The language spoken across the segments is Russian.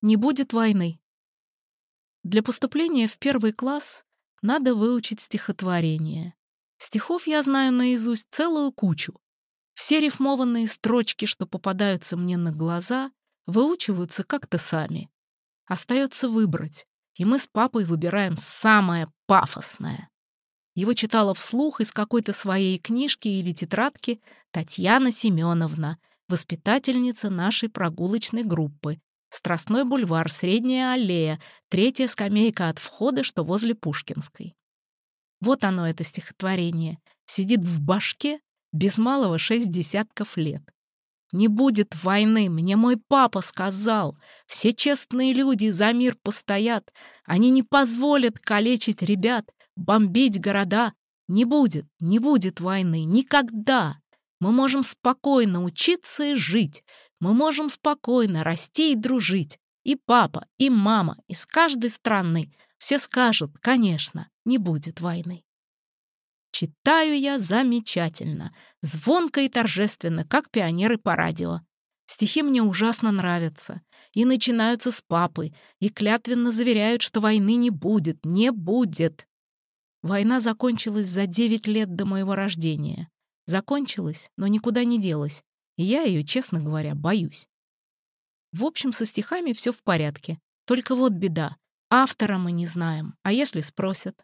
Не будет войны. Для поступления в первый класс надо выучить стихотворение. Стихов я знаю наизусть целую кучу. Все рифмованные строчки, что попадаются мне на глаза, выучиваются как-то сами. Остается выбрать, и мы с папой выбираем самое пафосное. Его читала вслух из какой-то своей книжки или тетрадки Татьяна Семеновна, воспитательница нашей прогулочной группы. Страстной бульвар, Средняя аллея, третья скамейка от входа, что возле Пушкинской. Вот оно, это стихотворение. Сидит в башке без малого шесть десятков лет. Не будет войны, мне мой папа сказал. Все честные люди за мир постоят. Они не позволят калечить ребят, бомбить города. Не будет, не будет войны, никогда. Мы можем спокойно учиться и жить. Мы можем спокойно расти и дружить. И папа, и мама из каждой страны все скажут, конечно, не будет войны. Читаю я замечательно, звонко и торжественно, как пионеры по радио. Стихи мне ужасно нравятся. И начинаются с папы, и клятвенно заверяют, что войны не будет, не будет. Война закончилась за девять лет до моего рождения. Закончилась, но никуда не делась. И я ее, честно говоря, боюсь. В общем, со стихами все в порядке. Только вот беда. Автора мы не знаем. А если спросят?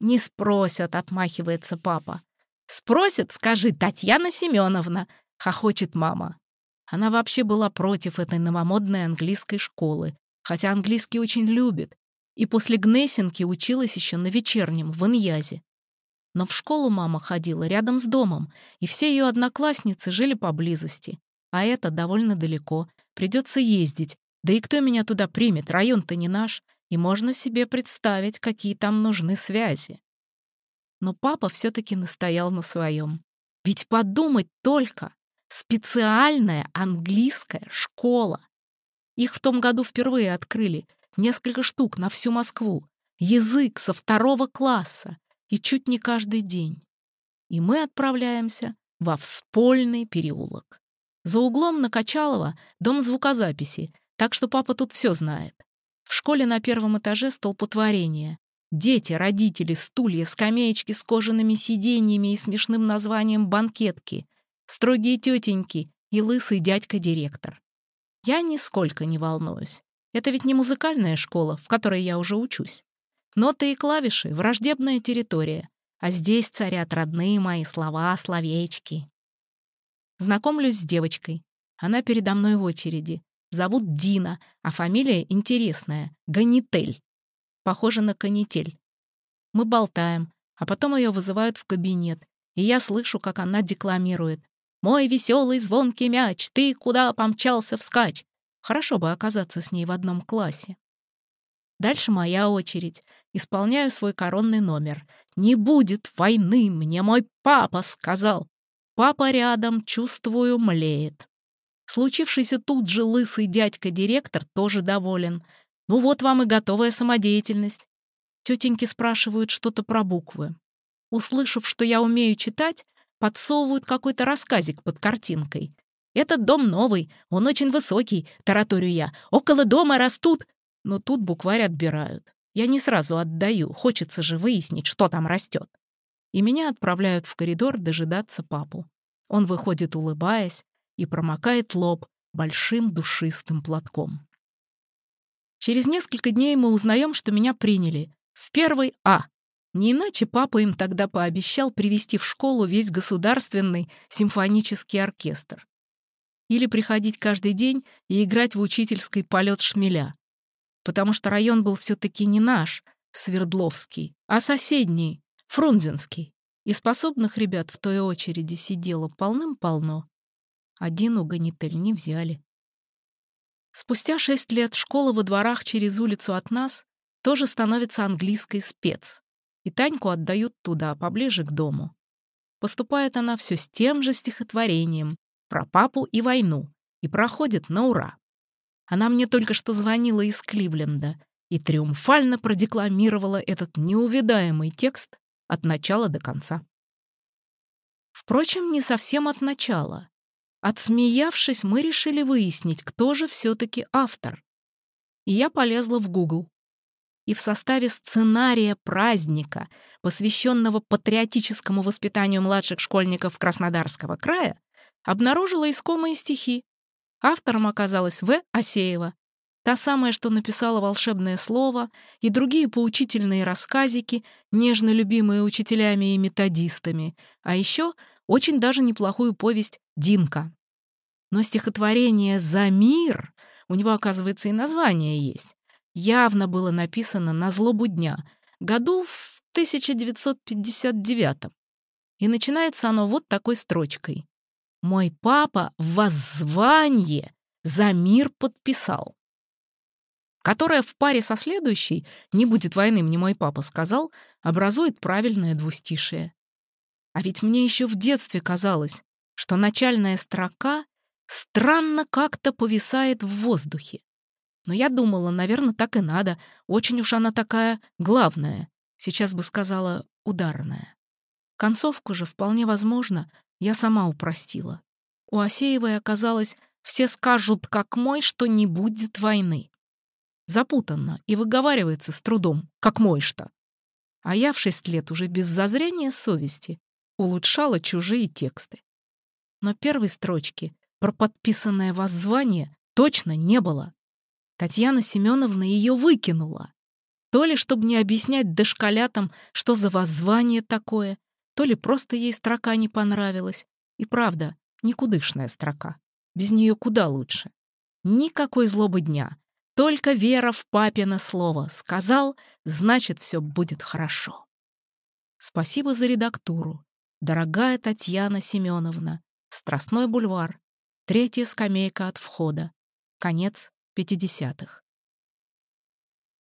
«Не спросят», — отмахивается папа. «Спросят, скажи, Татьяна Семеновна», — хохочет мама. Она вообще была против этой новомодной английской школы, хотя английский очень любит, и после Гнесинки училась еще на вечернем в Иньязе. Но в школу мама ходила рядом с домом, и все ее одноклассницы жили поблизости. А это довольно далеко, придется ездить. Да и кто меня туда примет, район-то не наш и можно себе представить, какие там нужны связи. Но папа все-таки настоял на своем. Ведь подумать только, специальная английская школа. Их в том году впервые открыли, несколько штук на всю Москву, язык со второго класса и чуть не каждый день. И мы отправляемся во Вспольный переулок. За углом на Качалова дом звукозаписи, так что папа тут все знает. В школе на первом этаже столпотворение. Дети, родители, стулья, скамеечки с кожаными сиденьями и смешным названием «банкетки», строгие тетеньки и лысый дядька-директор. Я нисколько не волнуюсь. Это ведь не музыкальная школа, в которой я уже учусь. Ноты и клавиши — враждебная территория, а здесь царят родные мои слова, словечки. Знакомлюсь с девочкой. Она передо мной в очереди. Зовут Дина, а фамилия интересная — Ганитель. Похоже на канитель. Мы болтаем, а потом ее вызывают в кабинет, и я слышу, как она декламирует. «Мой веселый звонкий мяч, ты куда помчался вскачь?» Хорошо бы оказаться с ней в одном классе. Дальше моя очередь. Исполняю свой коронный номер. «Не будет войны, мне мой папа сказал». Папа рядом, чувствую, млеет. Случившийся тут же лысый дядька-директор тоже доволен. Ну вот вам и готовая самодеятельность. Тетеньки спрашивают что-то про буквы. Услышав, что я умею читать, подсовывают какой-то рассказик под картинкой. «Этот дом новый, он очень высокий», — тараторю я. «Около дома растут...» Но тут букварь отбирают. Я не сразу отдаю, хочется же выяснить, что там растет. И меня отправляют в коридор дожидаться папу. Он выходит, улыбаясь, и промокает лоб большим душистым платком. Через несколько дней мы узнаем, что меня приняли в первый А. Не иначе папа им тогда пообещал привести в школу весь государственный симфонический оркестр. Или приходить каждый день и играть в учительской полет шмеля. Потому что район был все-таки не наш, Свердловский, а соседний, Фрунзенский. И способных ребят в той очереди сидело полным-полно. Один угонитель не взяли. Спустя шесть лет школа во дворах через улицу от нас тоже становится английской спец, и Таньку отдают туда, поближе к дому. Поступает она все с тем же стихотворением про папу и войну, и проходит на ура. Она мне только что звонила из Кливленда и триумфально продекламировала этот неувидаемый текст от начала до конца. Впрочем, не совсем от начала. Отсмеявшись, мы решили выяснить, кто же все-таки автор. и я полезла в Google. И в составе сценария праздника, посвященного патриотическому воспитанию младших школьников Краснодарского края, обнаружила искомые стихи. Автором оказалась В. Осеева, та самая, что написала волшебное слово и другие поучительные рассказики, нежно любимые учителями и методистами, а еще очень даже неплохую повесть «Динка». Но стихотворение «За мир» у него, оказывается, и название есть. Явно было написано на злобу дня, году в 1959 И начинается оно вот такой строчкой. «Мой папа в за мир подписал» которая в паре со следующей «Не будет войны, мне мой папа сказал», образует правильное двустишие. А ведь мне еще в детстве казалось, что начальная строка странно как-то повисает в воздухе. Но я думала, наверное, так и надо. Очень уж она такая главная. Сейчас бы сказала ударная. Концовку же, вполне возможно, я сама упростила. У Осеевой оказалось «все скажут, как мой, что не будет войны». Запутанно и выговаривается с трудом, как мой-что. А я в шесть лет уже без зазрения совести улучшала чужие тексты. Но первой строчки про подписанное воззвание точно не было. Татьяна Семеновна ее выкинула. То ли, чтобы не объяснять дошколятам, что за воззвание такое, то ли просто ей строка не понравилась. И правда, никудышная строка. Без нее куда лучше. Никакой злобы дня. Только вера в папино слово. Сказал, значит, все будет хорошо. Спасибо за редактуру. Дорогая Татьяна Семеновна. Страстной бульвар. Третья скамейка от входа. Конец 50-х.